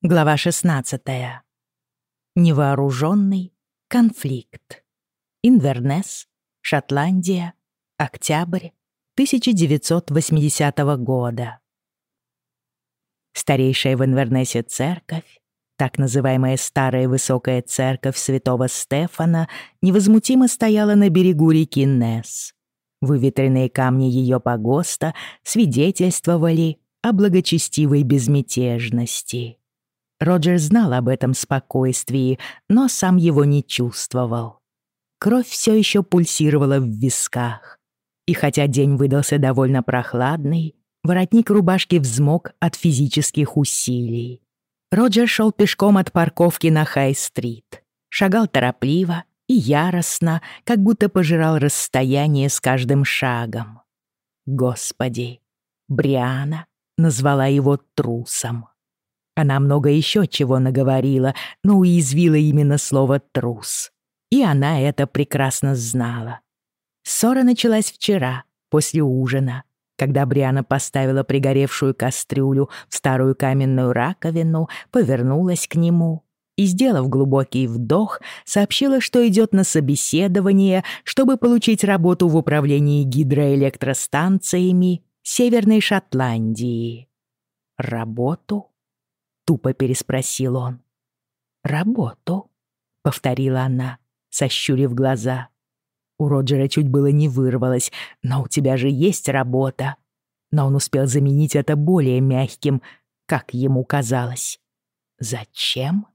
Глава 16. Невооруженный конфликт. Инвернес, Шотландия, октябрь 1980 года. Старейшая в Инвернесе церковь, так называемая Старая Высокая Церковь Святого Стефана, невозмутимо стояла на берегу реки Несс. Выветренные камни ее погоста свидетельствовали о благочестивой безмятежности. Роджер знал об этом спокойствии, но сам его не чувствовал. Кровь все еще пульсировала в висках. И хотя день выдался довольно прохладный, воротник рубашки взмок от физических усилий. Роджер шел пешком от парковки на Хай-стрит. Шагал торопливо и яростно, как будто пожирал расстояние с каждым шагом. Господи, Бриана назвала его трусом. Она много еще чего наговорила, но уязвила именно слово «трус». И она это прекрасно знала. Ссора началась вчера, после ужина, когда Бриана поставила пригоревшую кастрюлю в старую каменную раковину, повернулась к нему и, сделав глубокий вдох, сообщила, что идет на собеседование, чтобы получить работу в управлении гидроэлектростанциями Северной Шотландии. Работу? Тупо переспросил он. «Работу?» — повторила она, сощурив глаза. У Роджера чуть было не вырвалось, но у тебя же есть работа. Но он успел заменить это более мягким, как ему казалось. Зачем?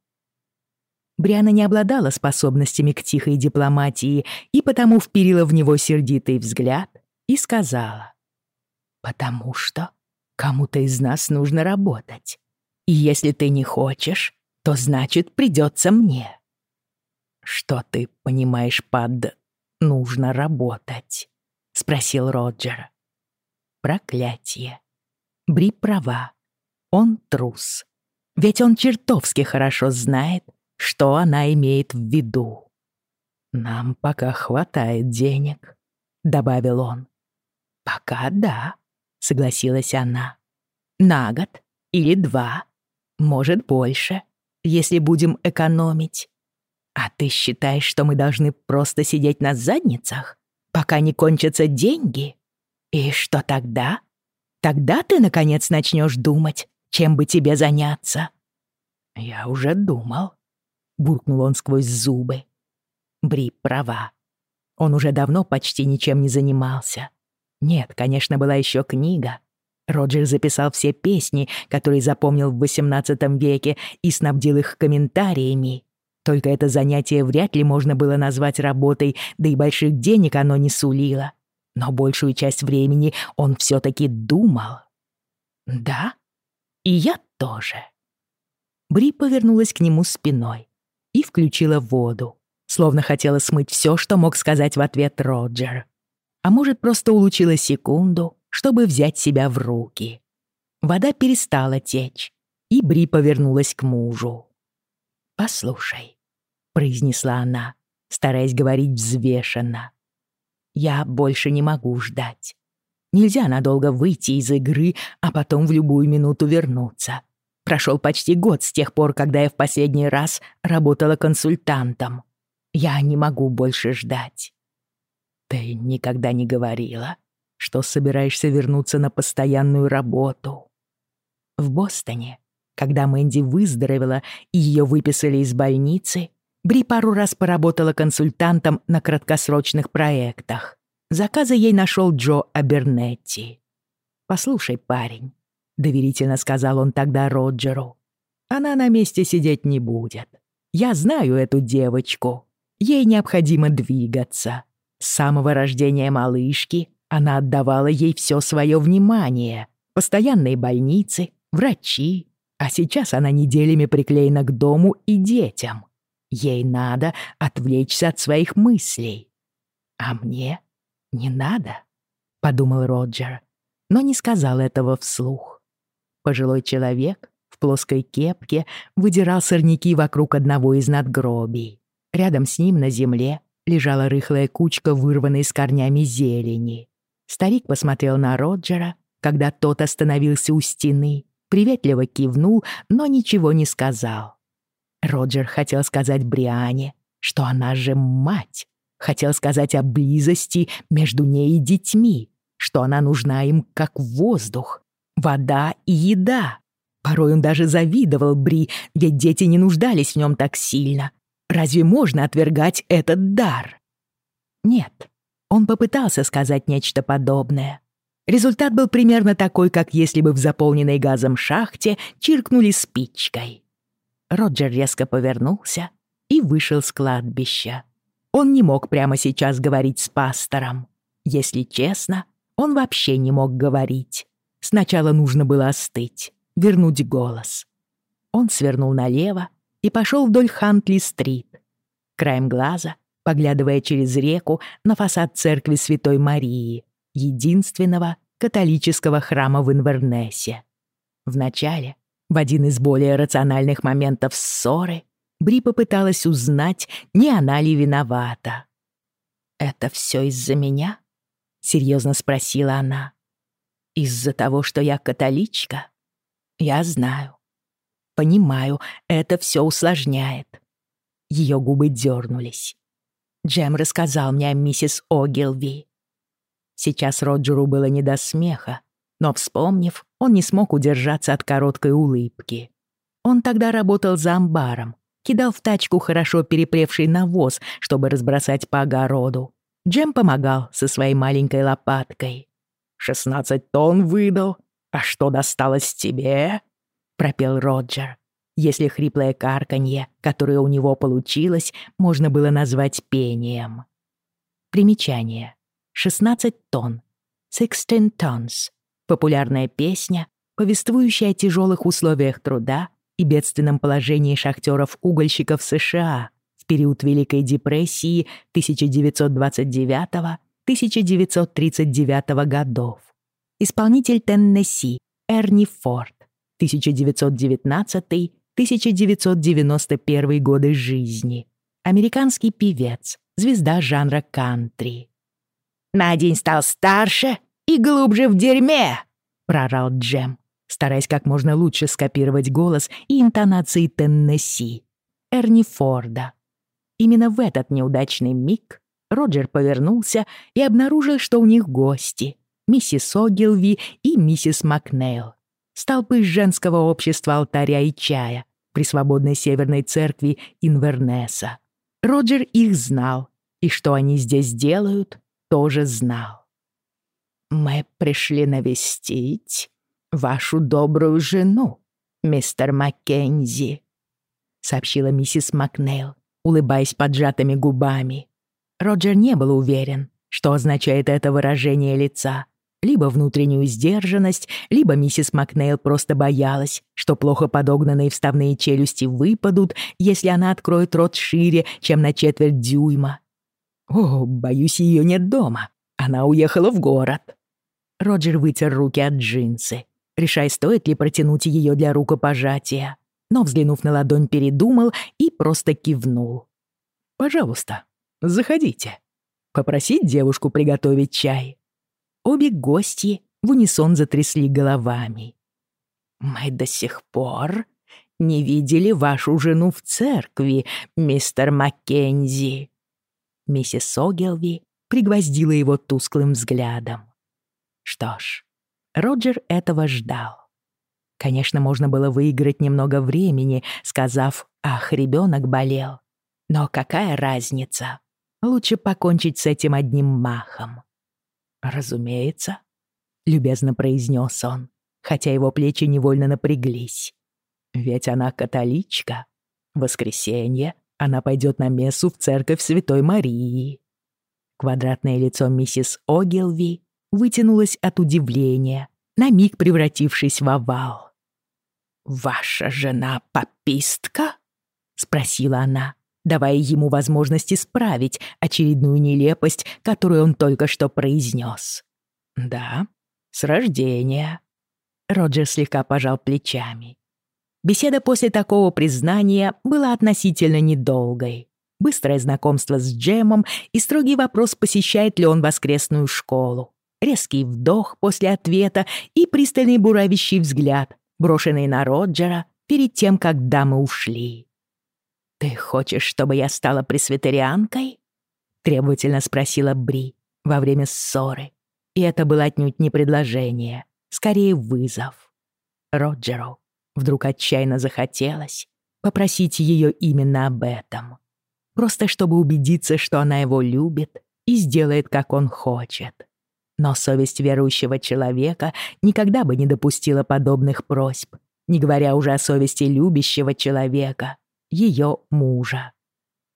Бриана не обладала способностями к тихой дипломатии и потому вперила в него сердитый взгляд и сказала. «Потому что кому-то из нас нужно работать. И если ты не хочешь, то значит придется мне. Что ты понимаешь под «нужно работать»? Спросил Роджер. Проклятие. Бри права. Он трус. Ведь он чертовски хорошо знает, что она имеет в виду. «Нам пока хватает денег», — добавил он. «Пока да», — согласилась она. «На год или два может, больше, если будем экономить. А ты считаешь, что мы должны просто сидеть на задницах, пока не кончатся деньги? И что тогда? Тогда ты, наконец, начнешь думать, чем бы тебе заняться. Я уже думал, буркнул он сквозь зубы. Бри права. Он уже давно почти ничем не занимался. Нет, конечно, была еще книга, Роджер записал все песни, которые запомнил в XVIII веке, и снабдил их комментариями. Только это занятие вряд ли можно было назвать работой, да и больших денег оно не сулило. Но большую часть времени он все-таки думал. «Да? И я тоже». Бри повернулась к нему спиной и включила воду, словно хотела смыть все, что мог сказать в ответ Роджер. А может, просто улучила секунду, чтобы взять себя в руки. Вода перестала течь, и Бри повернулась к мужу. «Послушай», — произнесла она, стараясь говорить взвешенно. «Я больше не могу ждать. Нельзя надолго выйти из игры, а потом в любую минуту вернуться. Прошел почти год с тех пор, когда я в последний раз работала консультантом. Я не могу больше ждать». «Ты никогда не говорила, что собираешься вернуться на постоянную работу. В Бостоне, когда Мэнди выздоровела и ее выписали из больницы, Бри пару раз поработала консультантом на краткосрочных проектах. Заказы ей нашел Джо Абернетти. «Послушай, парень», — доверительно сказал он тогда Роджеру, «она на месте сидеть не будет. Я знаю эту девочку. Ей необходимо двигаться. С самого рождения малышки она отдавала ей все свое внимание. Постоянные больницы, врачи. А сейчас она неделями приклеена к дому и детям. Ей надо отвлечься от своих мыслей. А мне не надо, подумал Роджер, но не сказал этого вслух. Пожилой человек в плоской кепке выдирал сорняки вокруг одного из надгробий. Рядом с ним на земле лежала рыхлая кучка вырванной с корнями зелени. Старик посмотрел на Роджера, когда тот остановился у стены, приветливо кивнул, но ничего не сказал. Роджер хотел сказать Бриане, что она же мать, хотел сказать о близости между ней и детьми, что она нужна им как воздух, вода и еда. Порой он даже завидовал Бри, ведь дети не нуждались в нем так сильно. Разве можно отвергать этот дар? Нет, он попытался сказать нечто подобное. Результат был примерно такой, как если бы в заполненной газом шахте чиркнули спичкой. Роджер резко повернулся и вышел с кладбища. Он не мог прямо сейчас говорить с пастором. Если честно, он вообще не мог говорить. Сначала нужно было остыть, вернуть голос. Он свернул налево и пошел вдоль Хантли-стрит. Краем глаза, поглядывая через реку на фасад церкви Святой Марии, единственного католического храма в Инвернесе. Вначале, в один из более рациональных моментов ссоры, Бри попыталась узнать, не она ли виновата. «Это все из-за меня?» — серьезно спросила она. «Из-за того, что я католичка? Я знаю. Понимаю, это все усложняет». Ее губы дернулись. Джем рассказал мне о миссис Огилви. Сейчас Роджеру было не до смеха, но, вспомнив, он не смог удержаться от короткой улыбки. Он тогда работал за амбаром, кидал в тачку хорошо переплевший навоз, чтобы разбросать по огороду. Джем помогал со своей маленькой лопаткой. «Шестнадцать тонн выдал? А что досталось тебе?» — пропел Роджер. Если хриплое карканье, которое у него получилось, можно было назвать пением. Примечание. 16 тонн. Sixteen tons. Популярная песня, повествующая о тяжелых условиях труда и бедственном положении шахтеров-угольщиков США в период Великой депрессии 1929-1939 годов. Исполнитель Теннесси Эрни Форд, 1919-1991 годы жизни. Американский певец, звезда жанра кантри. «На день стал старше и глубже в дерьме!» — прорал Джем стараясь как можно лучше скопировать голос и интонации Теннесси, Эрни Форда. Именно в этот неудачный миг Роджер повернулся и обнаружил, что у них гости — миссис Огилви и миссис Макнейл, столпы женского общества алтаря и чая при свободной северной церкви Инвернеса. Роджер их знал, и что они здесь делают, тоже знал. «Мы пришли навестить вашу добрую жену, мистер Маккензи», — сообщила миссис Макнейл, улыбаясь поджатыми губами. Роджер не был уверен, что означает это выражение лица. Либо внутреннюю сдержанность, либо миссис Макнейл просто боялась, что плохо подогнанные вставные челюсти выпадут, если она откроет рот шире, чем на четверть дюйма. «О, боюсь, ее нет дома. Она уехала в город». Роджер вытер руки от джинсы решая, стоит ли протянуть ее для рукопожатия. Но, взглянув на ладонь, передумал и просто кивнул. «Пожалуйста, заходите. Попросить девушку приготовить чай». Обе гости в унисон затрясли головами. «Мы до сих пор не видели вашу жену в церкви, мистер Маккензи». Миссис Огилви пригвоздила его тусклым взглядом. Что ж, Роджер этого ждал. Конечно, можно было выиграть немного времени, сказав «Ах, ребенок болел». Но какая разница? Лучше покончить с этим одним махом. «Разумеется», — любезно произнес он, хотя его плечи невольно напряглись. «Ведь она католичка. В воскресенье она пойдет на мессу в церковь Святой Марии». Квадратное лицо миссис Огилви вытянулась от удивления, на миг превратившись в овал. «Ваша жена попистка?» — спросила она, давая ему возможность исправить очередную нелепость, которую он только что произнес. «Да, с рождения». Роджер слегка пожал плечами. Беседа после такого признания была относительно недолгой. Быстрое знакомство с Джемом и строгий вопрос, посещает ли он воскресную школу резкий вдох после ответа и пристальный буравящий взгляд, брошенный на Роджера перед тем, как дамы ушли. «Ты хочешь, чтобы я стала пресвитерианкой?» — требовательно спросила Бри во время ссоры. И это было отнюдь не предложение, скорее вызов. Роджеру вдруг отчаянно захотелось попросить ее именно об этом. Просто чтобы убедиться, что она его любит и сделает, как он хочет. Но совесть верующего человека никогда бы не допустила подобных просьб, не говоря уже о совести любящего человека, ее мужа.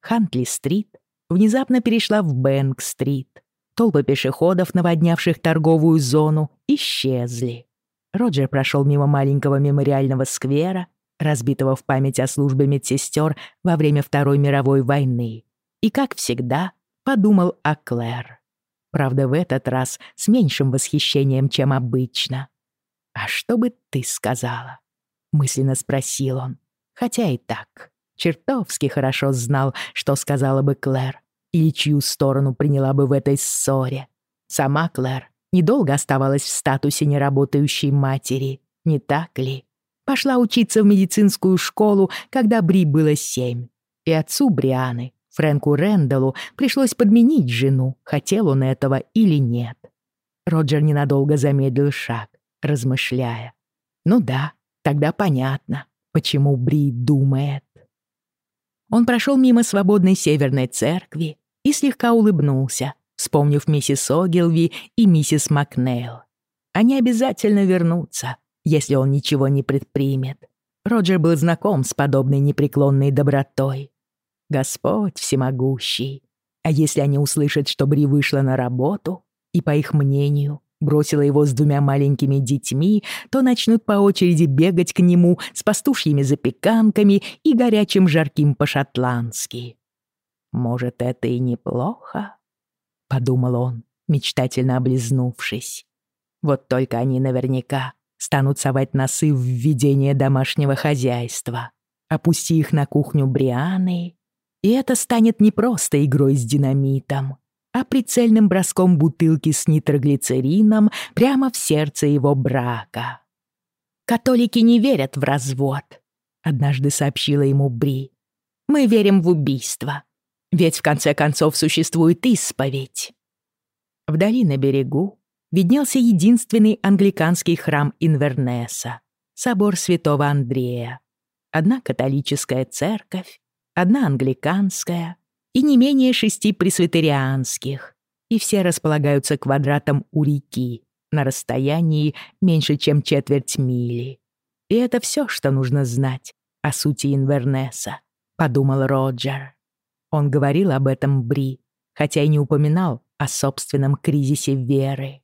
Хантли-стрит внезапно перешла в Бэнк-стрит. Толпы пешеходов, наводнявших торговую зону, исчезли. Роджер прошел мимо маленького мемориального сквера, разбитого в память о службе медсестер во время Второй мировой войны, и, как всегда, подумал о Клэр. Правда, в этот раз с меньшим восхищением, чем обычно. «А что бы ты сказала?» — мысленно спросил он, хотя и так чертовски хорошо знал, что сказала бы Клэр, или чью сторону приняла бы в этой ссоре. Сама Клэр недолго оставалась в статусе неработающей матери, не так ли? Пошла учиться в медицинскую школу, когда Бри было семь. И отцу Брианы, Фрэнку Рэндаллу, пришлось подменить жену, хотел он этого или нет. Роджер ненадолго замедлил шаг, размышляя. Ну да, тогда понятно, почему Бри думает. Он прошел мимо свободной северной церкви и слегка улыбнулся, вспомнив миссис Огилви и миссис Макнейл. Они обязательно вернутся, если он ничего не предпримет. Роджер был знаком с подобной непреклонной добротой. Господь всемогущий. А если они услышат, что Бри вышла на работу, и, по их мнению, бросила его с двумя маленькими детьми, то начнут по очереди бегать к нему с пастушьими запеканками и горячим жарким по-шотландски. «Может, это и неплохо?» — подумал он, мечтательно облизнувшись. «Вот только они наверняка станут совать носы в введение домашнего хозяйства. Опусти их на кухню Брианы, и это станет не просто игрой с динамитом, а прицельным броском бутылки с нитроглицерином прямо в сердце его брака. «Католики не верят в развод», — однажды сообщила ему Бри. «Мы верим в убийство. Ведь в конце концов существует исповедь». Вдали на берегу виднелся единственный англиканский храм Инвернеса — собор святого Андрея. Одна католическая церковь, одна англиканская — и не менее шести пресвитерианских, и все располагаются квадратом у реки на расстоянии меньше, чем четверть мили. И это все, что нужно знать о сути Инвернеса, подумал Роджер. Он говорил об этом Бри, хотя и не упоминал о собственном кризисе веры.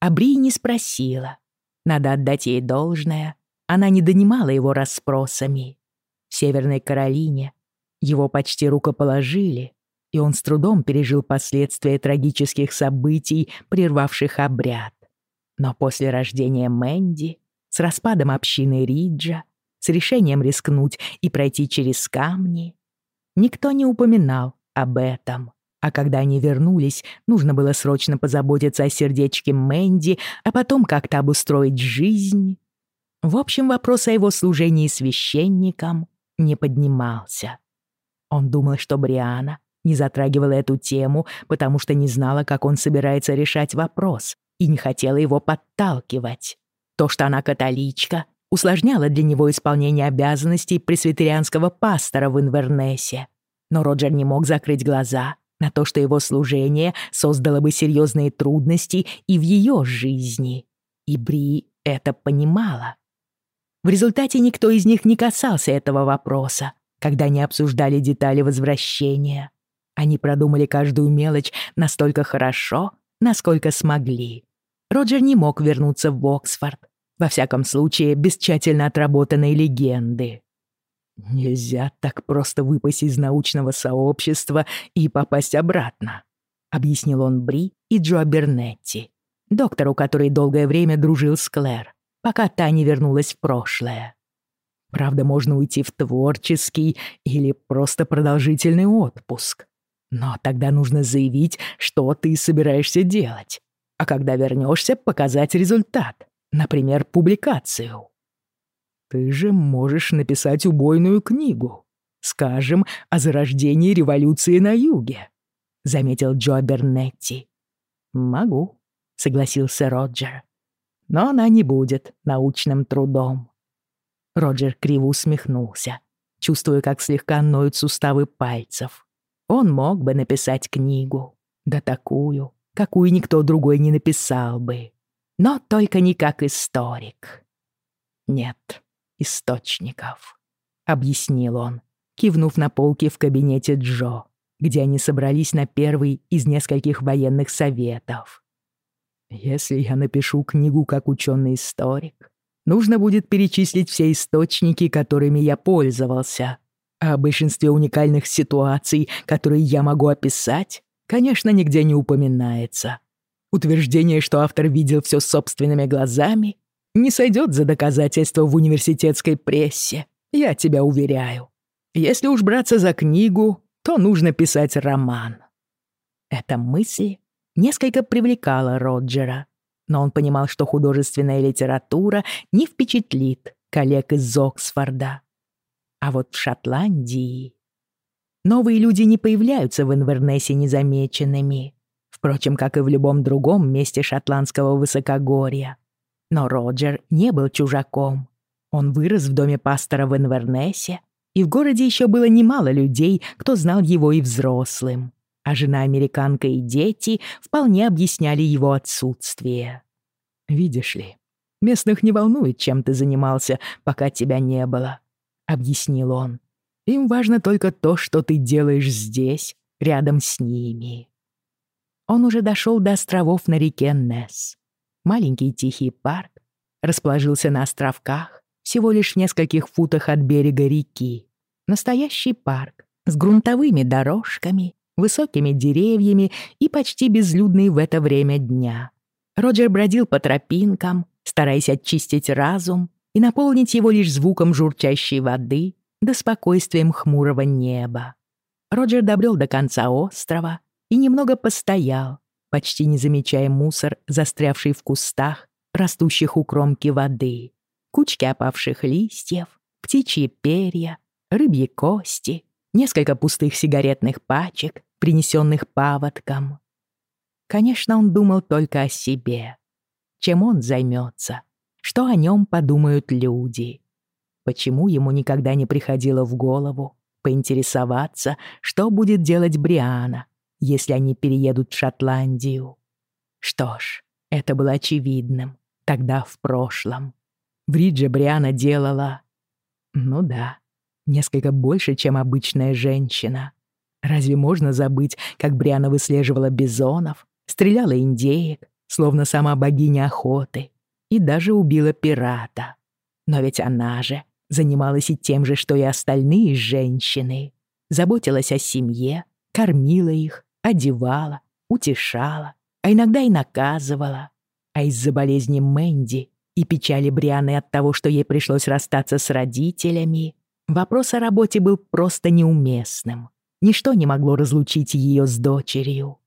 А Бри не спросила. Надо отдать ей должное, она не донимала его расспросами. В Северной Каролине его почти рукоположили, и он с трудом пережил последствия трагических событий, прервавших обряд. Но после рождения Мэнди, с распадом общины Риджа, с решением рискнуть и пройти через камни, никто не упоминал об этом. А когда они вернулись, нужно было срочно позаботиться о сердечке Мэнди, а потом как-то обустроить жизнь. В общем, вопрос о его служении священникам не поднимался. Он думал, что Бриана не затрагивала эту тему, потому что не знала, как он собирается решать вопрос, и не хотела его подталкивать. То, что она католичка, усложняло для него исполнение обязанностей пресвитерианского пастора в Инвернесе. Но Роджер не мог закрыть глаза на то, что его служение создало бы серьезные трудности и в ее жизни. И Бри это понимала. В результате никто из них не касался этого вопроса, когда они обсуждали детали возвращения. Они продумали каждую мелочь настолько хорошо, насколько смогли. Роджер не мог вернуться в Оксфорд, во всяком случае, без тщательно отработанной легенды. «Нельзя так просто выпасть из научного сообщества и попасть обратно», объяснил он Бри и Джо Бернетти, доктору, который долгое время дружил с Клэр, пока та не вернулась в прошлое. Правда, можно уйти в творческий или просто продолжительный отпуск. Но тогда нужно заявить, что ты собираешься делать. А когда вернешься, показать результат. Например, публикацию. Ты же можешь написать убойную книгу. Скажем, о зарождении революции на юге», — заметил Джо Бернетти. «Могу», — согласился Роджер. «Но она не будет научным трудом». Роджер криво усмехнулся, чувствуя, как слегка ноют суставы пальцев. Он мог бы написать книгу, да такую, какую никто другой не написал бы. Но только не как историк. Нет источников, объяснил он, кивнув на полки в кабинете Джо, где они собрались на первый из нескольких военных советов. Если я напишу книгу как ученый-историк, нужно будет перечислить все источники, которыми я пользовался. А о большинстве уникальных ситуаций, которые я могу описать, конечно, нигде не упоминается. Утверждение, что автор видел все собственными глазами, не сойдет за доказательство в университетской прессе, я тебя уверяю. Если уж браться за книгу, то нужно писать роман. Эта мысль несколько привлекала Роджера, но он понимал, что художественная литература не впечатлит коллег из Оксфорда. А вот в Шотландии... Новые люди не появляются в Инвернессе незамеченными, впрочем, как и в любом другом месте шотландского высокогорья. Но Роджер не был чужаком. Он вырос в доме пастора в Инвернессе, и в городе еще было немало людей, кто знал его и взрослым. А жена-американка и дети вполне объясняли его отсутствие. «Видишь ли, местных не волнует, чем ты занимался, пока тебя не было», — объяснил он. «Им важно только то, что ты делаешь здесь, рядом с ними». Он уже дошел до островов на реке Несс. Маленький тихий парк расположился на островках, всего лишь в нескольких футах от берега реки. Настоящий парк с грунтовыми дорожками, высокими деревьями и почти безлюдный в это время дня. Роджер бродил по тропинкам, стараясь очистить разум и наполнить его лишь звуком журчащей воды да спокойствием хмурого неба. Роджер добрел до конца острова и немного постоял, почти не замечая мусор, застрявший в кустах, растущих у кромки воды, кучки опавших листьев, птичьи перья, рыбьи кости, несколько пустых сигаретных пачек, принесенных паводком. Конечно, он думал только о себе. Чем он займется? Что о нем подумают люди? Почему ему никогда не приходило в голову поинтересоваться, что будет делать Бриана, если они переедут в Шотландию. Что ж, это было очевидным. Тогда в прошлом. Бриджа Бриана делала... Ну да, несколько больше, чем обычная женщина. Разве можно забыть, как Бриана выслеживала бизонов, стреляла индеек, словно сама богиня охоты, и даже убила пирата? Но ведь она же занималась и тем же, что и остальные женщины. Заботилась о семье, кормила их, одевала, утешала, а иногда и наказывала. А из-за болезни Мэнди и печали Брианы от того, что ей пришлось расстаться с родителями, вопрос о работе был просто неуместным. Ничто не могло разлучить ее с дочерью.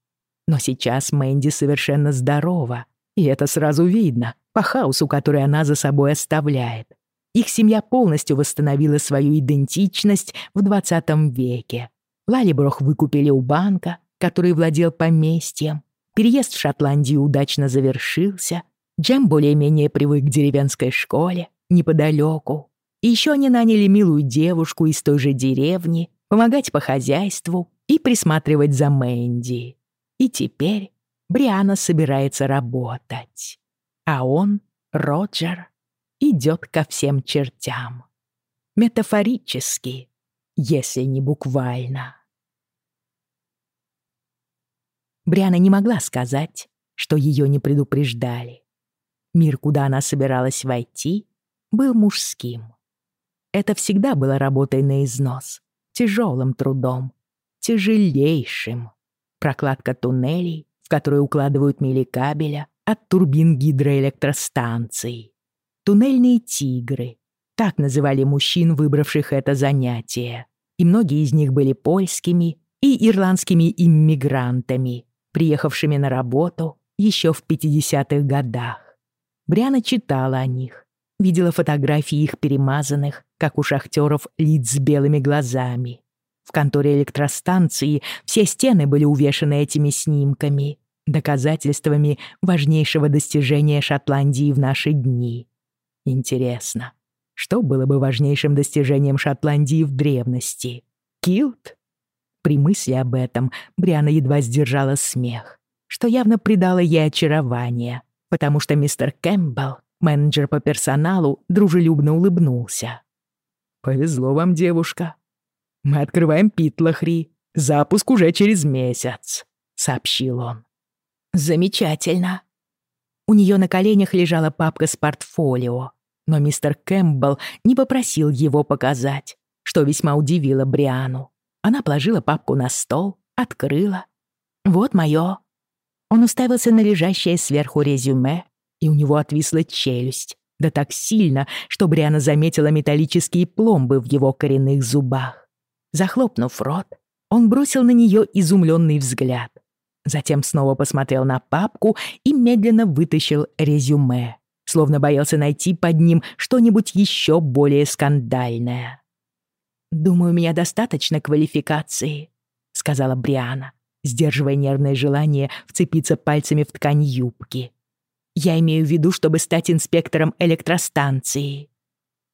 Но сейчас Мэнди совершенно здорова, и это сразу видно по хаосу, который она за собой оставляет. Их семья полностью восстановила свою идентичность в 20 веке. Лалиброх выкупили у банка, который владел поместьем. Переезд в Шотландию удачно завершился. Джем более-менее привык к деревенской школе неподалеку. И еще они наняли милую девушку из той же деревни помогать по хозяйству и присматривать за Мэнди. И теперь Бриана собирается работать. А он, Роджер, идет ко всем чертям. Метафорически, если не буквально. Бриана не могла сказать, что ее не предупреждали. Мир, куда она собиралась войти, был мужским. Это всегда было работой на износ, тяжелым трудом, тяжелейшим. Прокладка туннелей, в которые укладывают мили кабеля от турбин гидроэлектростанций. Туннельные тигры — так называли мужчин, выбравших это занятие. И многие из них были польскими и ирландскими иммигрантами, приехавшими на работу еще в 50-х годах. Бриана читала о них, видела фотографии их перемазанных, как у шахтеров, лиц с белыми глазами. В конторе электростанции все стены были увешаны этими снимками, доказательствами важнейшего достижения Шотландии в наши дни. Интересно, что было бы важнейшим достижением Шотландии в древности? Килт? При мысли об этом Бриана едва сдержала смех, что явно придало ей очарование, потому что мистер Кэмпбелл, менеджер по персоналу, дружелюбно улыбнулся. «Повезло вам, девушка. Мы открываем Питлахри. Запуск уже через месяц», — сообщил он. «Замечательно». У нее на коленях лежала папка с портфолио, но мистер Кэмпбелл не попросил его показать, что весьма удивило Бриану. Она положила папку на стол, открыла. «Вот моё». Он уставился на лежащее сверху резюме, и у него отвисла челюсть, да так сильно, что Бриана заметила металлические пломбы в его коренных зубах. Захлопнув рот, он бросил на неё изумлённый взгляд. Затем снова посмотрел на папку и медленно вытащил резюме, словно боялся найти под ним что-нибудь ещё более скандальное. «Думаю, у меня достаточно квалификации», — сказала Бриана, сдерживая нервное желание вцепиться пальцами в ткань юбки. «Я имею в виду, чтобы стать инспектором электростанции».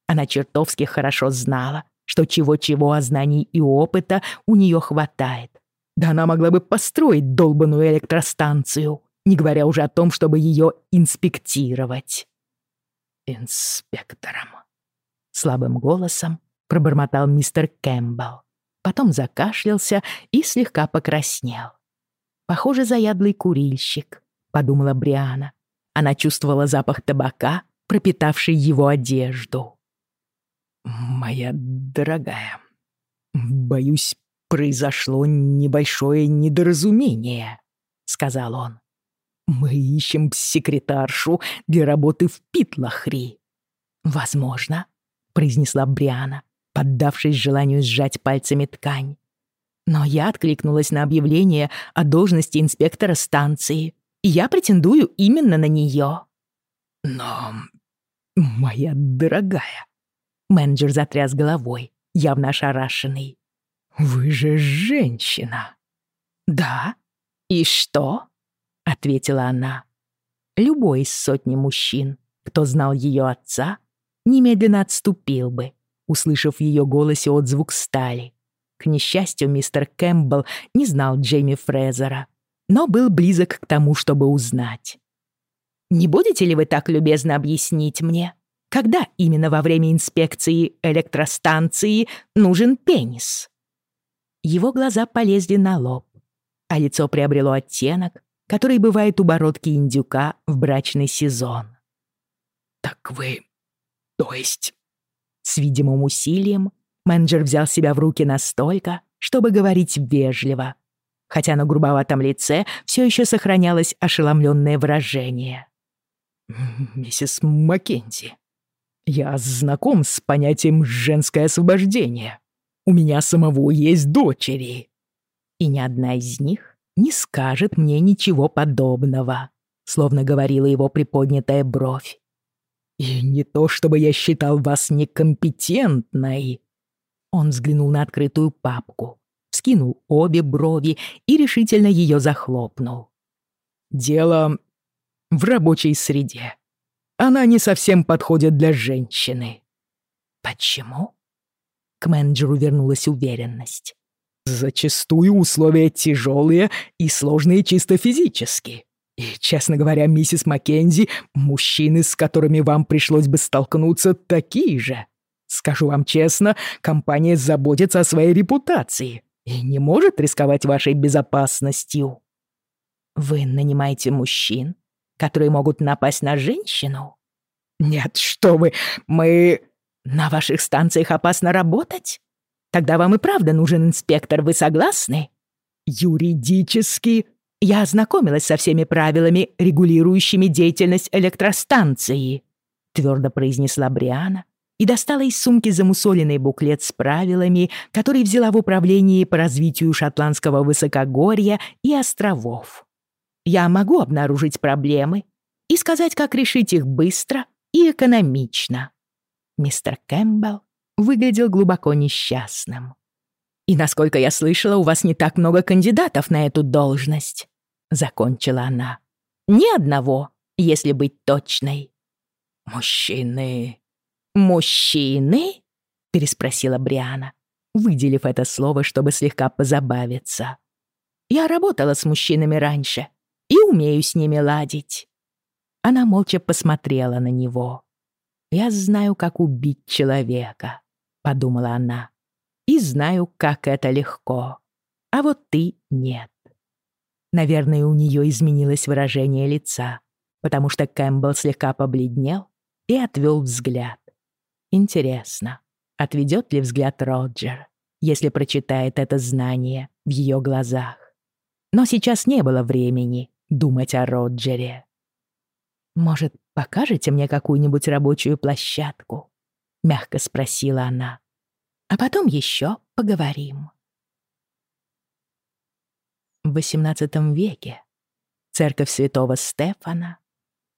Она чертовски хорошо знала, что чего-чего, а знаний и опыта у нее хватает. Да она могла бы построить долбанную электростанцию, не говоря уже о том, чтобы ее инспектировать. «Инспектором», — слабым голосом пробормотал мистер Кэмпбелл. Потом закашлялся и слегка покраснел. «Похоже, заядлый курильщик», — подумала Бриана. Она чувствовала запах табака, пропитавший его одежду. «Моя дорогая, боюсь, произошло небольшое недоразумение», — сказал он. «Мы ищем секретаршу для работы в Питлахри». «Возможно», — произнесла Бриана поддавшись желанию сжать пальцами ткань. Но я откликнулась на объявление о должности инспектора станции, и я претендую именно на нее. Но, моя дорогая, менеджер затряс головой, явно ошарашенный. Вы же женщина. Да? И что? Ответила она. Любой из сотни мужчин, кто знал ее отца, немедленно отступил бы, услышав в ее голосе отзвук стали. К несчастью, мистер Кэмпбелл не знал Джейми Фрезера, но был близок к тому, чтобы узнать. «Не будете ли вы так любезно объяснить мне, когда именно во время инспекции электростанции нужен пенис?» Его глаза полезли на лоб, а лицо приобрело оттенок, который бывает у бородки индюка в брачный сезон. «Так вы... то есть с видимым усилием менеджер взял себя в руки настолько, чтобы говорить вежливо, хотя на грубоватом лице все еще сохранялось ошеломленное выражение. «Миссис Маккензи, я знаком с понятием «женское освобождение». У меня самого есть дочери». И ни одна из них не скажет мне ничего подобного, словно говорила его приподнятая бровь. И не то, чтобы я считал вас некомпетентной. Он взглянул на открытую папку, вскинул обе брови и решительно ее захлопнул. Дело в рабочей среде. Она не совсем подходит для женщины. Почему? К менеджеру вернулась уверенность. Зачастую условия тяжелые и сложные чисто физически. И, честно говоря, миссис Маккензи, мужчины, с которыми вам пришлось бы столкнуться, такие же. Скажу вам честно, компания заботится о своей репутации и не может рисковать вашей безопасностью. Вы нанимаете мужчин, которые могут напасть на женщину? Нет, что вы, мы... На ваших станциях опасно работать? Тогда вам и правда нужен инспектор, вы согласны? Юридически я ознакомилась со всеми правилами, регулирующими деятельность электростанции», твердо произнесла Бриана и достала из сумки замусоленный буклет с правилами, который взяла в управлении по развитию шотландского высокогорья и островов. «Я могу обнаружить проблемы и сказать, как решить их быстро и экономично. Мистер Кэмпбелл выглядел глубоко несчастным. «И, насколько я слышала, у вас не так много кандидатов на эту должность», — закончила она. «Ни одного, если быть точной». «Мужчины...» «Мужчины?» — переспросила Бриана, выделив это слово, чтобы слегка позабавиться. «Я работала с мужчинами раньше и умею с ними ладить». Она молча посмотрела на него. «Я знаю, как убить человека», — подумала она. «И знаю, как это легко. А вот ты нет». Наверное, у нее изменилось выражение лица, потому что Кэмпбелл слегка побледнел и отвел взгляд. Интересно, отведет ли взгляд Роджер, если прочитает это знание в ее глазах? Но сейчас не было времени думать о Роджере. «Может, покажете мне какую-нибудь рабочую площадку?» — мягко спросила она. «А потом еще поговорим». В XVIII веке церковь святого Стефана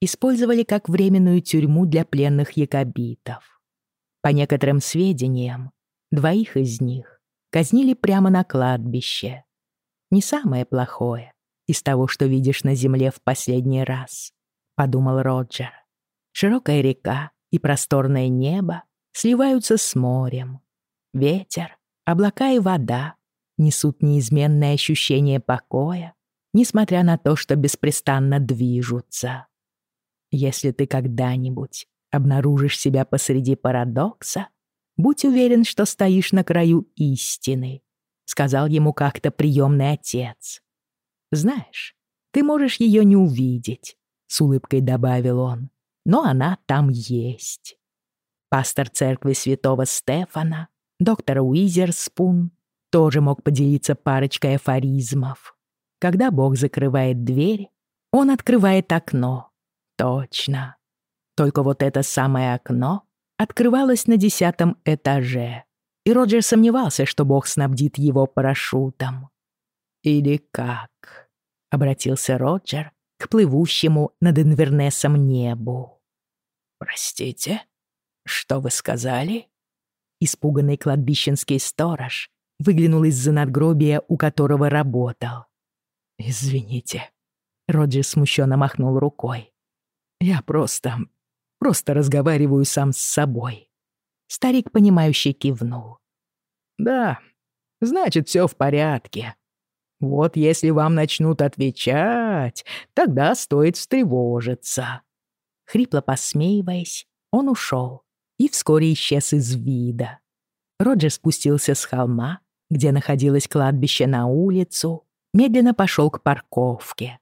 использовали как временную тюрьму для пленных якобитов. По некоторым сведениям, двоих из них казнили прямо на кладбище. Не самое плохое из того, что видишь на земле в последний раз, подумал Роджер. Широкая река и просторное небо сливаются с морем. Ветер, облака и вода несут неизменное ощущение покоя, несмотря на то, что беспрестанно движутся. Если ты когда-нибудь обнаружишь себя посреди парадокса, будь уверен, что стоишь на краю истины, сказал ему как-то приемный отец. Знаешь, ты можешь ее не увидеть, с улыбкой добавил он, но она там есть. Пастор церкви святого Стефана, доктор Уизерспун, тоже мог поделиться парочкой афоризмов. Когда Бог закрывает дверь, он открывает окно, Точно. Только вот это самое окно открывалось на десятом этаже, и Роджер сомневался, что Бог снабдит его парашютом. «Или как?» — обратился Роджер к плывущему над Инвернесом небу. «Простите, что вы сказали?» Испуганный кладбищенский сторож выглянул из-за надгробия, у которого работал. «Извините», — Роджер смущенно махнул рукой. Я просто... просто разговариваю сам с собой». Старик, понимающий, кивнул. «Да, значит, все в порядке. Вот если вам начнут отвечать, тогда стоит встревожиться». Хрипло посмеиваясь, он ушел и вскоре исчез из вида. Роджер спустился с холма, где находилось кладбище на улицу, медленно пошел к парковке.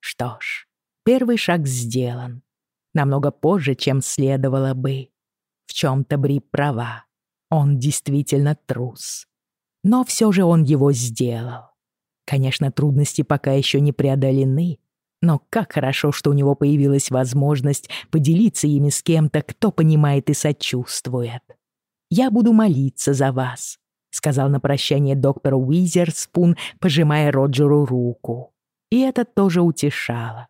Что ж, Первый шаг сделан. Намного позже, чем следовало бы. В чем-то Бри права. Он действительно трус. Но все же он его сделал. Конечно, трудности пока еще не преодолены, но как хорошо, что у него появилась возможность поделиться ими с кем-то, кто понимает и сочувствует. «Я буду молиться за вас», — сказал на прощание доктор Уизерспун, пожимая Роджеру руку. И это тоже утешало.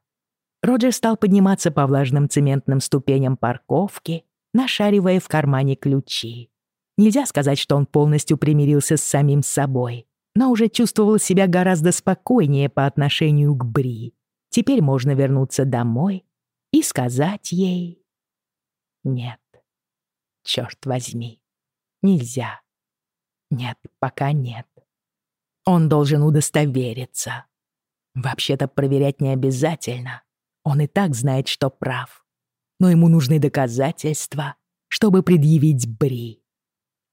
Роджер стал подниматься по влажным цементным ступеням парковки, нашаривая в кармане ключи. Нельзя сказать, что он полностью примирился с самим собой, но уже чувствовал себя гораздо спокойнее по отношению к Бри. Теперь можно вернуться домой и сказать ей «Нет, черт возьми, нельзя. Нет, пока нет. Он должен удостовериться. Вообще-то проверять не обязательно. Он и так знает, что прав. Но ему нужны доказательства, чтобы предъявить Бри.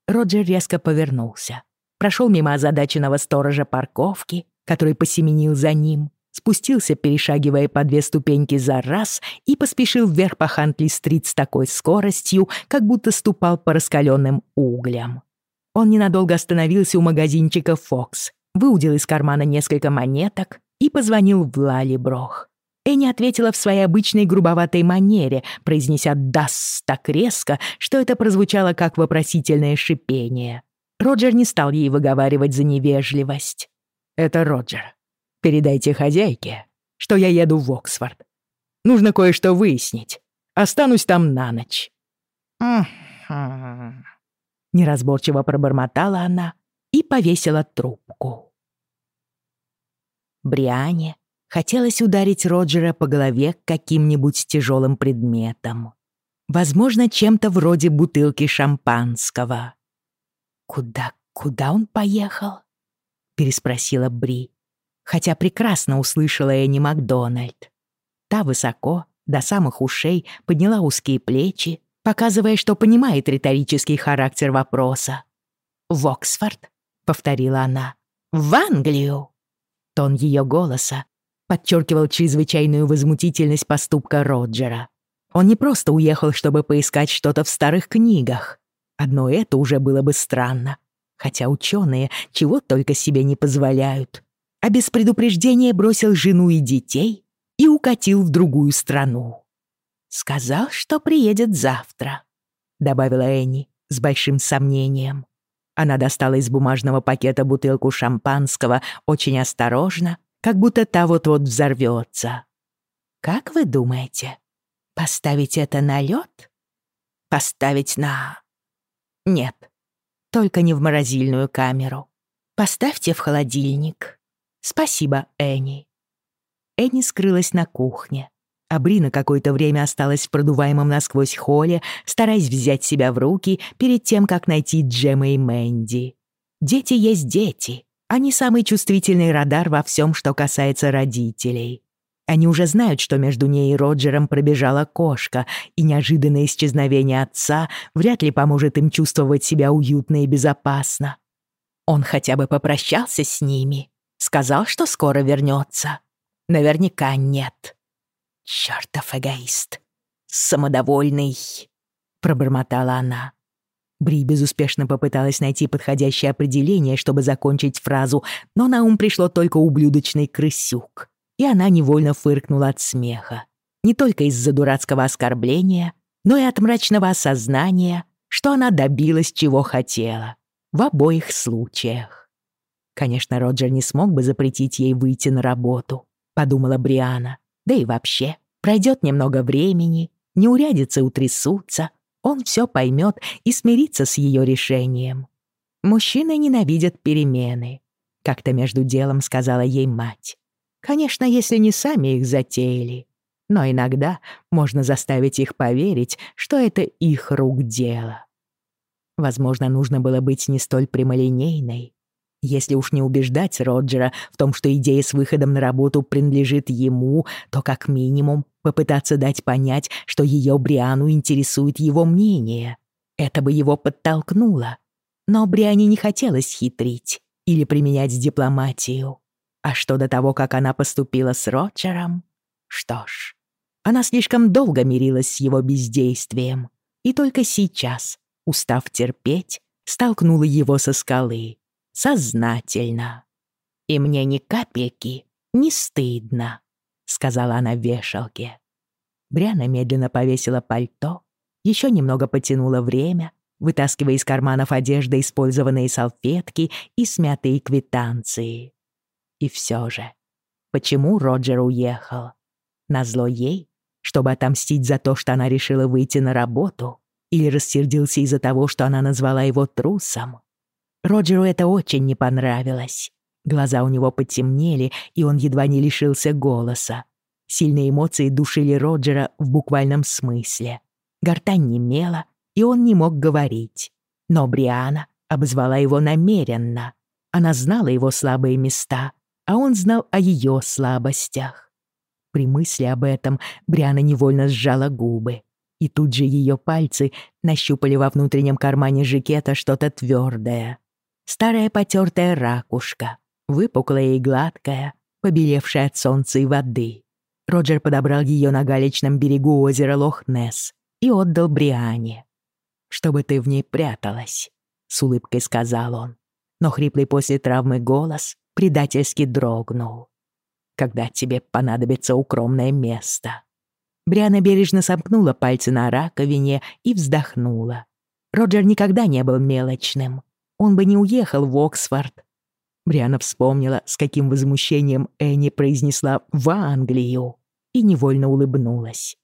Роджер резко повернулся. Прошел мимо озадаченного сторожа парковки, который посеменил за ним, спустился, перешагивая по две ступеньки за раз, и поспешил вверх по Хантли-стрит с такой скоростью, как будто ступал по раскаленным углям. Он ненадолго остановился у магазинчика «Фокс», выудил из кармана несколько монеток и позвонил в Лалиброх. Энни ответила в своей обычной грубоватой манере, произнеся «дас» так резко, что это прозвучало как вопросительное шипение. Роджер не стал ей выговаривать за невежливость. «Это Роджер. Передайте хозяйке, что я еду в Оксфорд. Нужно кое-что выяснить. Останусь там на ночь». Неразборчиво пробормотала она и повесила трубку. Бриане хотелось ударить Роджера по голове каким-нибудь тяжелым предметом. Возможно, чем-то вроде бутылки шампанского. «Куда, куда он поехал?» — переспросила Бри, хотя прекрасно услышала Энни Макдональд. Та высоко, до самых ушей, подняла узкие плечи, показывая, что понимает риторический характер вопроса. «В Оксфорд?» — повторила она. «В Англию!» Тон ее голоса подчеркивал чрезвычайную возмутительность поступка Роджера. Он не просто уехал, чтобы поискать что-то в старых книгах. Одно это уже было бы странно. Хотя ученые чего только себе не позволяют. А без предупреждения бросил жену и детей и укатил в другую страну. «Сказал, что приедет завтра», — добавила Энни с большим сомнением. Она достала из бумажного пакета бутылку шампанского очень осторожно, как будто та вот-вот взорвется. «Как вы думаете, поставить это на лед? Поставить на... Нет, только не в морозильную камеру. Поставьте в холодильник. Спасибо, Энни». Энни скрылась на кухне. А Бри на какое-то время осталась в продуваемом насквозь холле, стараясь взять себя в руки перед тем, как найти Джема и Мэнди. Дети есть дети. Они самый чувствительный радар во всем, что касается родителей. Они уже знают, что между ней и Роджером пробежала кошка, и неожиданное исчезновение отца вряд ли поможет им чувствовать себя уютно и безопасно. Он хотя бы попрощался с ними, сказал, что скоро вернется. Наверняка нет. «Чёртов эгоист! Самодовольный!» — пробормотала она. Бри безуспешно попыталась найти подходящее определение, чтобы закончить фразу, но на ум пришло только ублюдочный крысюк, и она невольно фыркнула от смеха. Не только из-за дурацкого оскорбления, но и от мрачного осознания, что она добилась, чего хотела. В обоих случаях. Конечно, Роджер не смог бы запретить ей выйти на работу, подумала Бриана. Да и вообще, пройдет немного времени, неурядицы утрясутся, он все поймет и смирится с ее решением. Мужчины ненавидят перемены, как-то между делом сказала ей мать. Конечно, если не сами их затеяли, но иногда можно заставить их поверить, что это их рук дело. Возможно, нужно было быть не столь прямолинейной, если уж не убеждать Роджера в том, что идея с выходом на работу принадлежит ему, то как минимум попытаться дать понять, что ее Бриану интересует его мнение. Это бы его подтолкнуло. Но Бриане не хотелось хитрить или применять дипломатию. А что до того, как она поступила с Роджером? Что ж, она слишком долго мирилась с его бездействием. И только сейчас, устав терпеть, столкнула его со скалы сознательно. И мне ни капельки не стыдно», — сказала она вешалке. Бряна медленно повесила пальто, еще немного потянула время, вытаскивая из карманов одежды использованные салфетки и смятые квитанции. И все же, почему Роджер уехал? Назло ей, чтобы отомстить за то, что она решила выйти на работу, или рассердился из-за того, что она назвала его трусом? Роджеру это очень не понравилось. Глаза у него потемнели, и он едва не лишился голоса. Сильные эмоции душили Роджера в буквальном смысле. Гортань немела, и он не мог говорить. Но Бриана обозвала его намеренно. Она знала его слабые места, а он знал о ее слабостях. При мысли об этом Бриана невольно сжала губы, и тут же ее пальцы нащупали во внутреннем кармане жакета что-то твердое старая потертая ракушка, выпуклая и гладкая, побелевшая от солнца и воды. Роджер подобрал ее на галечном берегу озера Лох-Несс и отдал Бриане. «Чтобы ты в ней пряталась», — с улыбкой сказал он. Но хриплый после травмы голос предательски дрогнул. «Когда тебе понадобится укромное место». Бриана бережно сомкнула пальцы на раковине и вздохнула. Роджер никогда не был мелочным он бы не уехал в Оксфорд. Бриана вспомнила, с каким возмущением Энни произнесла «в Англию» и невольно улыбнулась.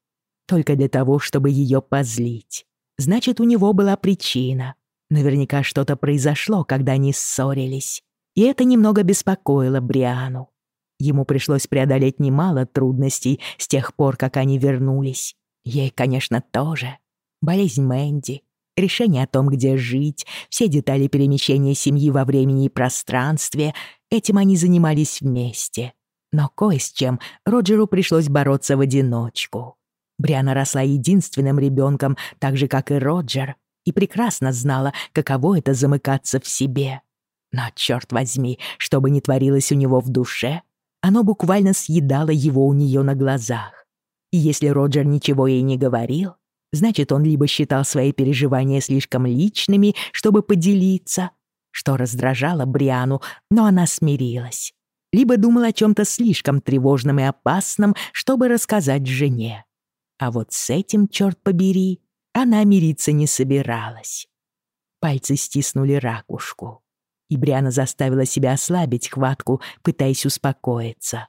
только для того, чтобы ее позлить. Значит, у него была причина. Наверняка что-то произошло, когда они ссорились. И это немного беспокоило Бриану. Ему пришлось преодолеть немало трудностей с тех пор, как они вернулись. Ей, конечно, тоже. Болезнь Мэнди, решение о том, где жить, все детали перемещения семьи во времени и пространстве — этим они занимались вместе. Но кое с чем Роджеру пришлось бороться в одиночку. Бриана росла единственным ребенком, так же, как и Роджер, и прекрасно знала, каково это замыкаться в себе. Но, черт возьми, что бы ни творилось у него в душе, оно буквально съедало его у нее на глазах. И если Роджер ничего ей не говорил, значит, он либо считал свои переживания слишком личными, чтобы поделиться, что раздражало Бриану, но она смирилась, либо думал о чем-то слишком тревожном и опасном, чтобы рассказать жене. А вот с этим, черт побери, она мириться не собиралась. Пальцы стиснули ракушку, и Бриана заставила себя ослабить хватку, пытаясь успокоиться.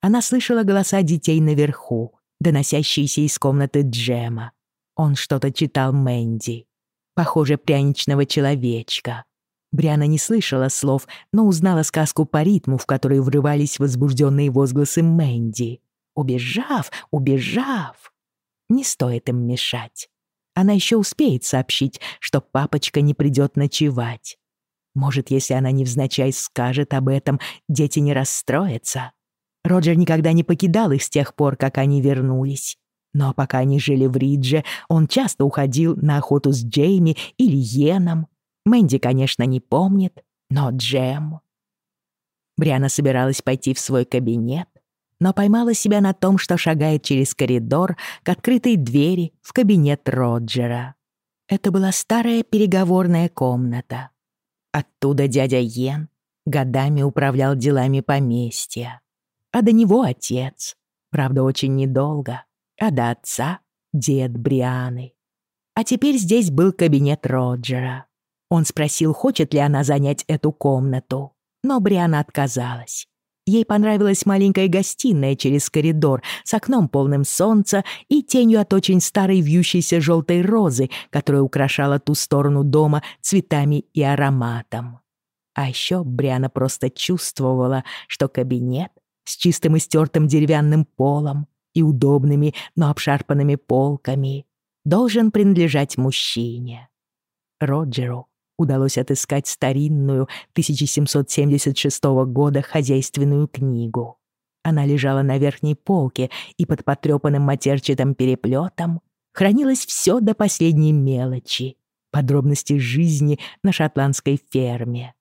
Она слышала голоса детей наверху, доносящиеся из комнаты Джема. Он что-то читал Мэнди. Похоже, пряничного человечка. Бриана не слышала слов, но узнала сказку по ритму, в которой врывались возбужденные возгласы Мэнди. «Убежав! Убежав!» Не стоит им мешать. Она еще успеет сообщить, что папочка не придет ночевать. Может, если она невзначай скажет об этом, дети не расстроятся. Роджер никогда не покидал их с тех пор, как они вернулись. Но пока они жили в Ридже, он часто уходил на охоту с Джейми или Йеном. Мэнди, конечно, не помнит, но Джем... Бриана собиралась пойти в свой кабинет, но поймала себя на том, что шагает через коридор к открытой двери в кабинет Роджера. Это была старая переговорная комната. Оттуда дядя Йен годами управлял делами поместья. А до него отец, правда, очень недолго а до отца — дед Брианы. А теперь здесь был кабинет Роджера. Он спросил, хочет ли она занять эту комнату, но Бриана отказалась. Ей понравилась маленькая гостиная через коридор с окном полным солнца и тенью от очень старой вьющейся желтой розы, которая украшала ту сторону дома цветами и ароматом. А еще Бриана просто чувствовала, что кабинет с чистым и стертым деревянным полом, и удобными, но обшарпанными полками, должен принадлежать мужчине. Роджеру удалось отыскать старинную 1776 года хозяйственную книгу. Она лежала на верхней полке, и под потрёпанным матерчатым переплетом хранилось все до последней мелочи, подробности жизни на шотландской ферме.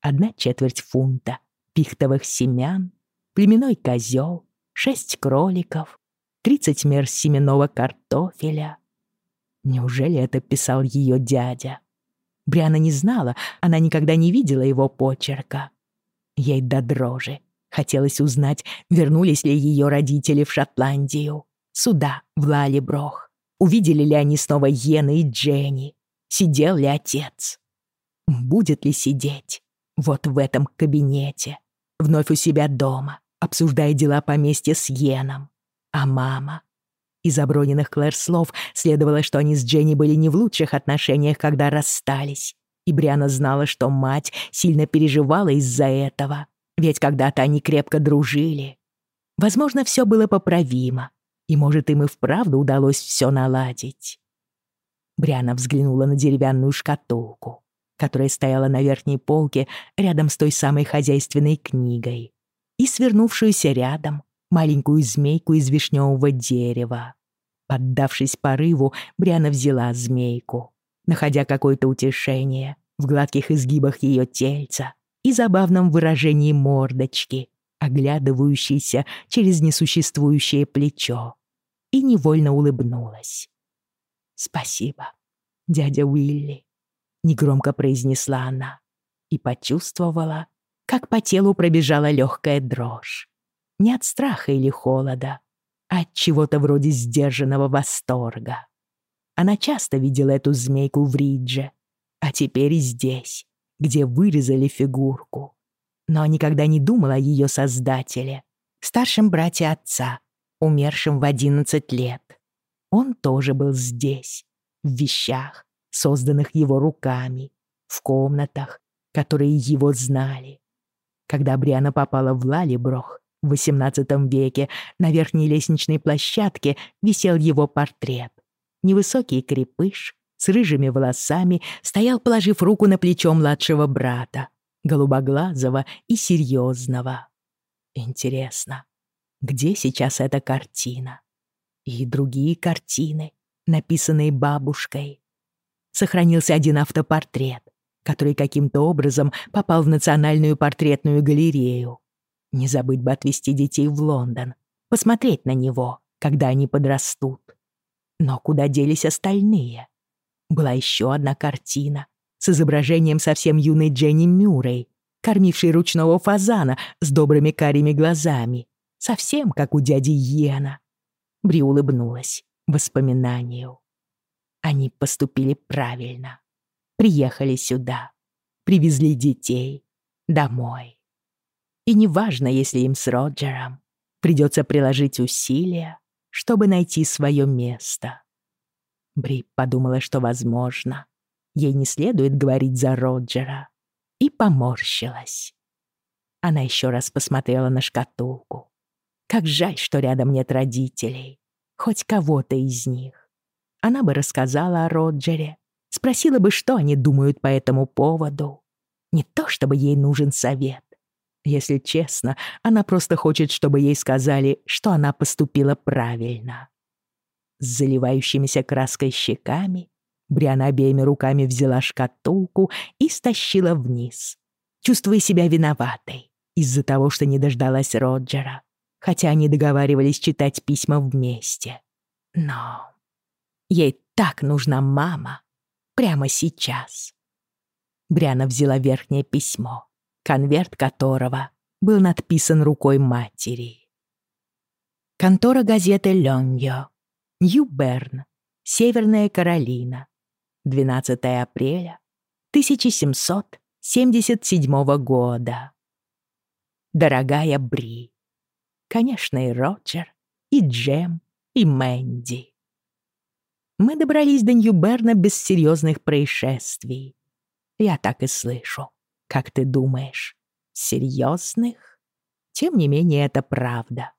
Одна четверть фунта пихтовых семян, племенной козел, шесть кроликов, тридцать мер семенного картофеля. Неужели это писал ее дядя? Бриана не знала, она никогда не видела его почерка. Ей до дрожи хотелось узнать, вернулись ли ее родители в Шотландию, сюда, в Лалиброх. Увидели ли они снова Йена и Дженни? Сидел ли отец? Будет ли сидеть вот в этом кабинете, вновь у себя дома, обсуждая дела поместья с Йеном. А мама? Из оброненных Клэр слов следовало, что они с Дженни были не в лучших отношениях, когда расстались. И Бриана знала, что мать сильно переживала из-за этого, ведь когда-то они крепко дружили. Возможно, все было поправимо, и, может, им и вправду удалось все наладить. Бриана взглянула на деревянную шкатулку, которая стояла на верхней полке рядом с той самой хозяйственной книгой и свернувшуюся рядом маленькую змейку из вишневого дерева. Поддавшись порыву, Бриана взяла змейку, находя какое-то утешение в гладких изгибах ее тельца и забавном выражении мордочки, оглядывающейся через несуществующее плечо, и невольно улыбнулась. «Спасибо, дядя Уилли», — негромко произнесла она и почувствовала, как по телу пробежала легкая дрожь. Не от страха или холода, а от чего-то вроде сдержанного восторга. Она часто видела эту змейку в Ридже, а теперь и здесь, где вырезали фигурку. Но никогда не думала о ее создателе, старшем брате отца, умершем в одиннадцать лет. Он тоже был здесь, в вещах, созданных его руками, в комнатах, которые его знали. Когда Бриана попала в Лалиброх в XVIII веке, на верхней лестничной площадке висел его портрет. Невысокий крепыш с рыжими волосами стоял, положив руку на плечо младшего брата, голубоглазого и серьезного. Интересно, где сейчас эта картина? И другие картины, написанные бабушкой. Сохранился один автопортрет, который каким-то образом попал в Национальную портретную галерею. Не забыть бы отвезти детей в Лондон, посмотреть на него, когда они подрастут. Но куда делись остальные? Была еще одна картина с изображением совсем юной Дженни Мюррей, кормившей ручного фазана с добрыми карими глазами, совсем как у дяди Йена. Бри улыбнулась воспоминанию. Они поступили правильно. Приехали сюда, привезли детей домой. И неважно, если им с Роджером придется приложить усилия, чтобы найти свое место. Бри подумала, что, возможно, ей не следует говорить за Роджера, и поморщилась. Она еще раз посмотрела на шкатулку. Как жаль, что рядом нет родителей, хоть кого-то из них. Она бы рассказала о Роджере, спросила бы, что они думают по этому поводу. Не то, чтобы ей нужен совет. Если честно, она просто хочет, чтобы ей сказали, что она поступила правильно с заливающимися краской щеками, Бриана обеими руками взяла шкатулку и стащила вниз, чувствуя себя виноватой из-за того, что не дождалась Роджера, хотя они договаривались читать письма вместе. Но ей так нужна мама прямо сейчас. Бриана взяла верхнее письмо, конверт которого был надписан рукой матери. Контора газеты «Лёньо», Нью-Берн, Северная Каролина, 12 апреля 1777 года. Дорогая Бри, конечно, и Роджер, и Джем, и Мэнди. Мы добрались до Нью-Берна без серьезных происшествий. Я так и слышу. Как ты думаешь, серьезных? Тем не менее, это правда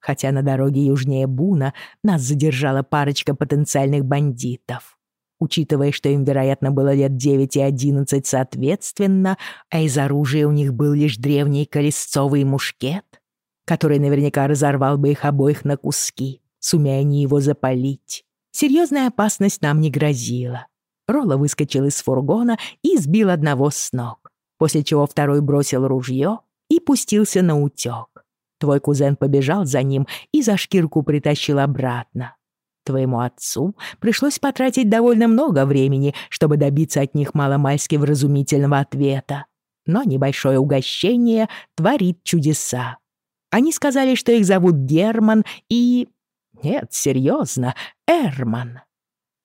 хотя на дороге южнее Буна нас задержала парочка потенциальных бандитов. Учитывая, что им, вероятно, было лет 9 и 11 соответственно, а из оружия у них был лишь древний колесцовый мушкет, который наверняка разорвал бы их обоих на куски, сумея они его запалить. Серьезная опасность нам не грозила. Ролла выскочил из фургона и сбил одного с ног, после чего второй бросил ружье и пустился на утёк. Твой кузен побежал за ним и за шкирку притащил обратно. Твоему отцу пришлось потратить довольно много времени, чтобы добиться от них маломальски вразумительного ответа. Но небольшое угощение творит чудеса. Они сказали, что их зовут Герман и... Нет, серьезно, Эрман.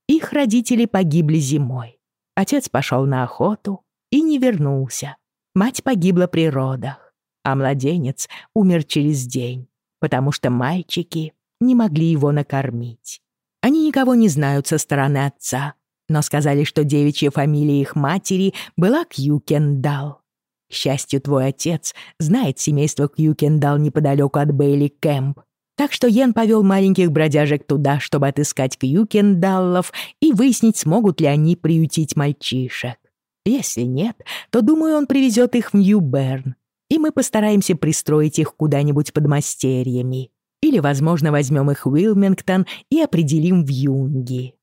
Их родители погибли зимой. Отец пошел на охоту и не вернулся. Мать погибла при родах а младенец умер через день, потому что мальчики не могли его накормить. Они никого не знают со стороны отца, но сказали, что девичья фамилия их матери была Кьюкендал. К счастью, твой отец знает семейство Кьюкендал неподалеку от Бейли Кэмп, так что Йен повел маленьких бродяжек туда, чтобы отыскать Кьюкендаллов и выяснить, смогут ли они приютить мальчишек. Если нет, то, думаю, он привезет их в Нью-Берн, и мы постараемся пристроить их куда-нибудь подмастерьями. Или, возможно, возьмем их в Уилмингтон и определим в юнги.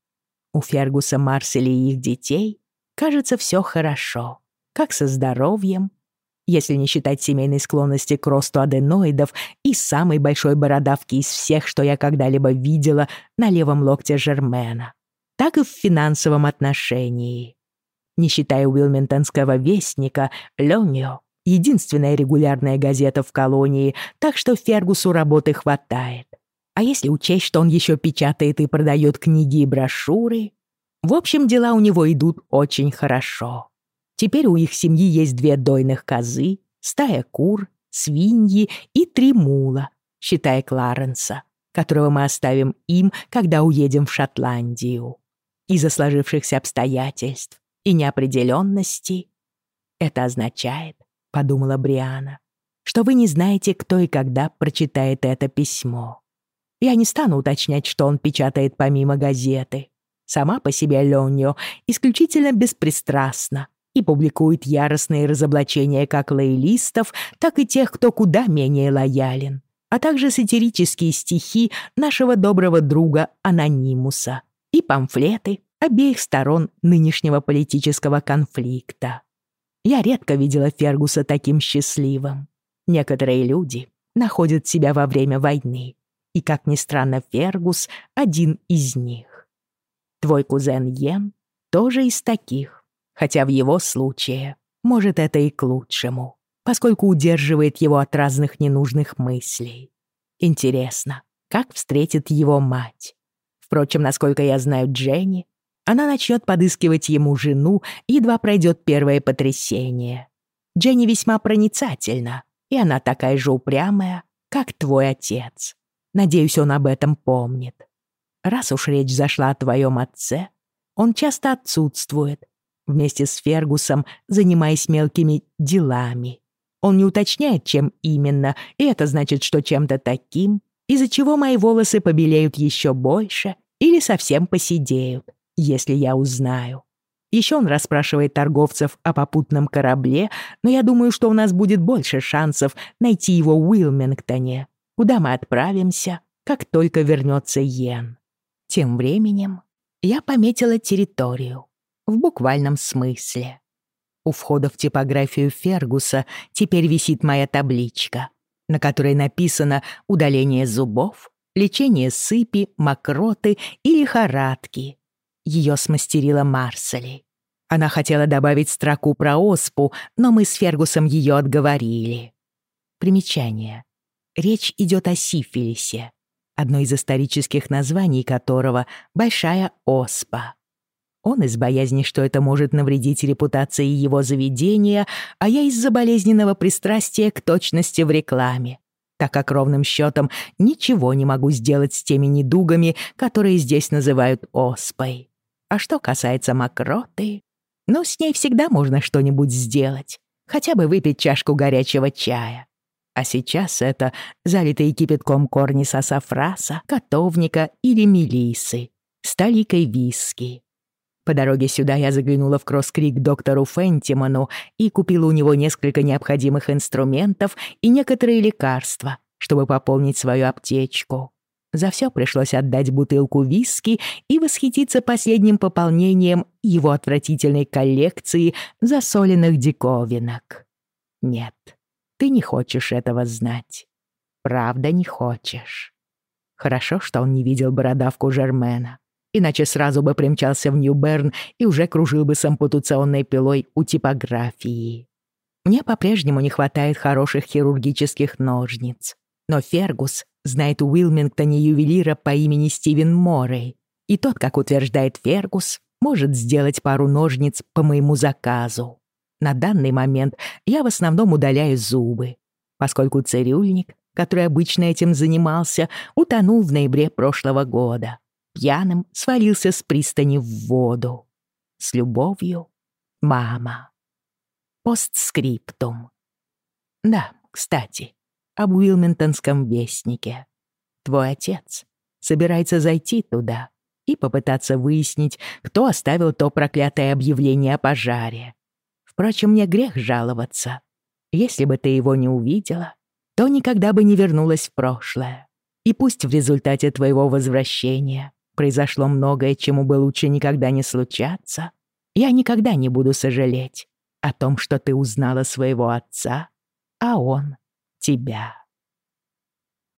У Фергуса, Марсали и их детей, кажется, все хорошо. Как со здоровьем, если не считать семейной склонности к росту аденоидов и самой большой бородавки из всех, что я когда-либо видела на левом локте Жермена, так и в финансовом отношении. Не считая Уилминтонского вестника, Лёнио единственная регулярная газета в колонии, так что Фергусу работы хватает. А если учесть, что он еще печатает и продает книги и брошюры, в общем, дела у него идут очень хорошо. Теперь у их семьи есть две дойных козы, стая кур, свиньи и три мула, считая Кларенса, которого мы оставим им, когда уедем в Шотландию. Из-за сложившихся обстоятельств и неопределенности это означает, подумала Бриана, что вы не знаете, кто и когда прочитает это письмо. Я не стану уточнять, что он печатает помимо газеты. Сама по себе Лёньо исключительно беспристрастна и публикует яростные разоблачения как лоялистов, так и тех, кто куда менее лоялен, а также сатирические стихи нашего доброго друга Анонимуса и памфлеты обеих сторон нынешнего политического конфликта. Я редко видела Фергуса таким счастливым. Некоторые люди находят себя во время войны, и, как ни странно, Фергус — один из них. Твой кузен Йен тоже из таких, хотя в его случае, может, это и к лучшему, поскольку удерживает его от разных ненужных мыслей. Интересно, как встретит его мать? Впрочем, насколько я знаю Дженни, она начнет подыскивать ему жену, едва пройдет первое потрясение. Дженни весьма проницательна, и она такая же упрямая, как твой отец. Надеюсь, он об этом помнит. Раз уж речь зашла о твоем отце, он часто отсутствует, вместе с Фергусом занимаясь мелкими делами. Он не уточняет, чем именно, и это значит, что чем-то таким, из-за чего мои волосы побелеют еще больше или совсем посидеют, если я узнаю. Еще он расспрашивает торговцев о попутном корабле, но я думаю, что у нас будет больше шансов найти его в Уилмингтоне, куда мы отправимся, как только вернется Йен. Тем временем я пометила территорию, в буквальном смысле. У входа в типографию Фергуса теперь висит моя табличка, на которой написано «Удаление зубов», «Лечение сыпи», «Мокроты» и «Лихорадки», ее смастерила Марсели. Она хотела добавить строку про оспу, но мы с Фергусом ее отговорили. Примечание. Речь идет о сифилисе, одно из исторических названий которого — большая оспа. Он из боязни, что это может навредить репутации его заведения, а я из-за болезненного пристрастия к точности в рекламе, так как ровным счетом ничего не могу сделать с теми недугами, которые здесь называют оспой. А что касается мокроты, ну, с ней всегда можно что-нибудь сделать. Хотя бы выпить чашку горячего чая. А сейчас это залитые кипятком корни сасафраса, котовника или мелисы с толикой виски. По дороге сюда я заглянула в Кросс-Крик доктору Фентиману и купила у него несколько необходимых инструментов и некоторые лекарства, чтобы пополнить свою аптечку. За все пришлось отдать бутылку виски и восхититься последним пополнением его отвратительной коллекции засоленных диковинок. Нет, ты не хочешь этого знать. Правда, не хочешь. Хорошо, что он не видел бородавку Жермена. Иначе сразу бы примчался в Нью-Берн и уже кружил бы с ампутационной пилой у типографии. Мне по-прежнему не хватает хороших хирургических ножниц. Но Фергус знает у Уилмингтоне ювелира по имени Стивен Моррей, и тот, как утверждает Фергус, может сделать пару ножниц по моему заказу. На данный момент я в основном удаляю зубы, поскольку цирюльник, который обычно этим занимался, утонул в ноябре прошлого года. Пьяным свалился с пристани в воду. С любовью, мама. Постскриптум. Да, кстати, об Уилминтонском вестнике. Твой отец собирается зайти туда и попытаться выяснить, кто оставил то проклятое объявление о пожаре. Впрочем, мне грех жаловаться. Если бы ты его не увидела, то никогда бы не вернулась в прошлое. И пусть в результате твоего возвращения произошло многое, чему бы лучше никогда не случаться, я никогда не буду сожалеть о том, что ты узнала своего отца, а он тебя.